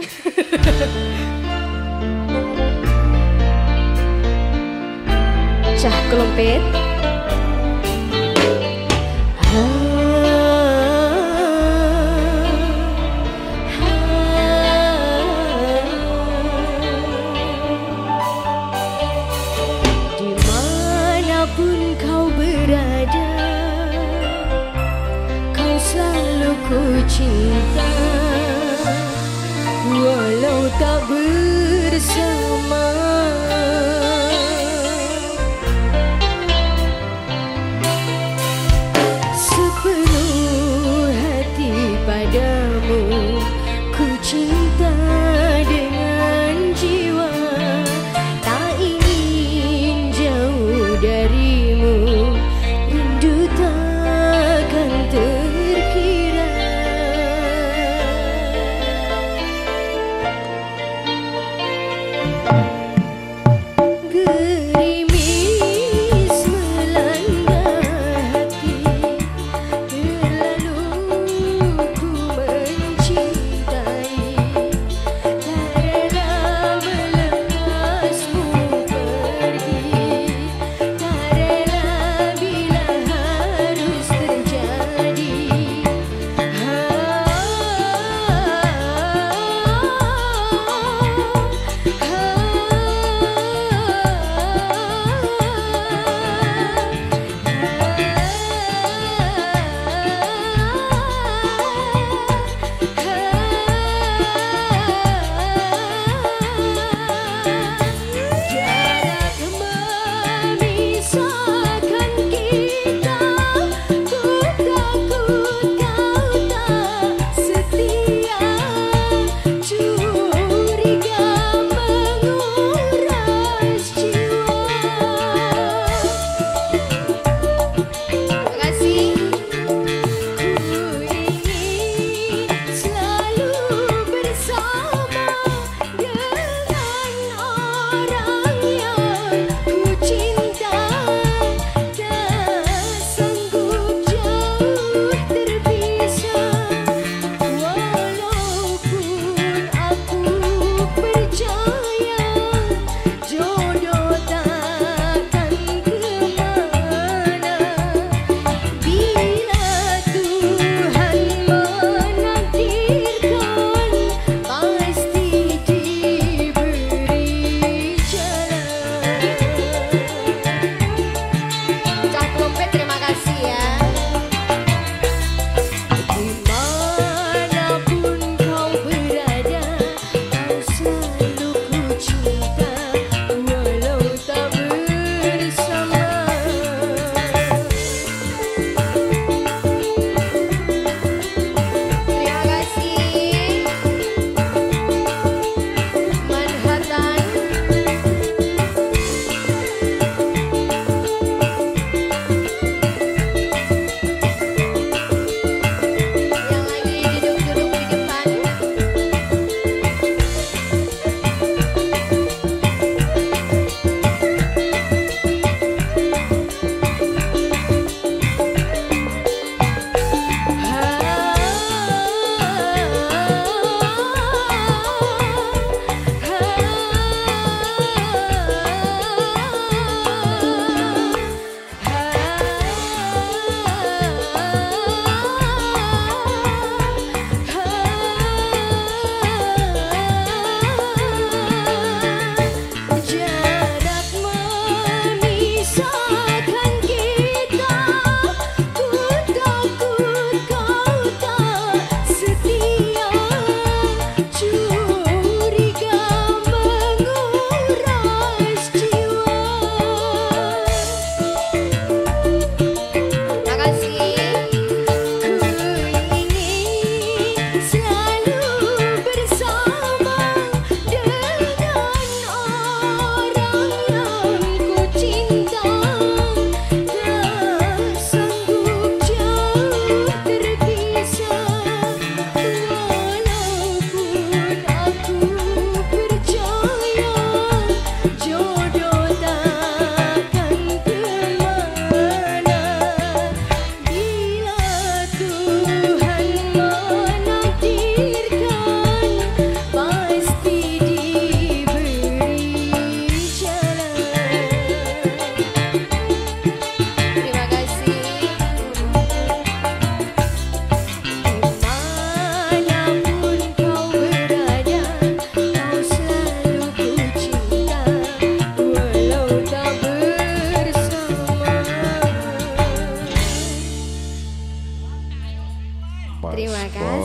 Cah kelompet. Di mana pun kau berada Kau selalu ku cinta Walau tak bersama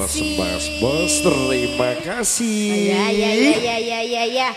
Kasih. Mas Bos, terima kasih. Ya ya ya ya ya ya ya.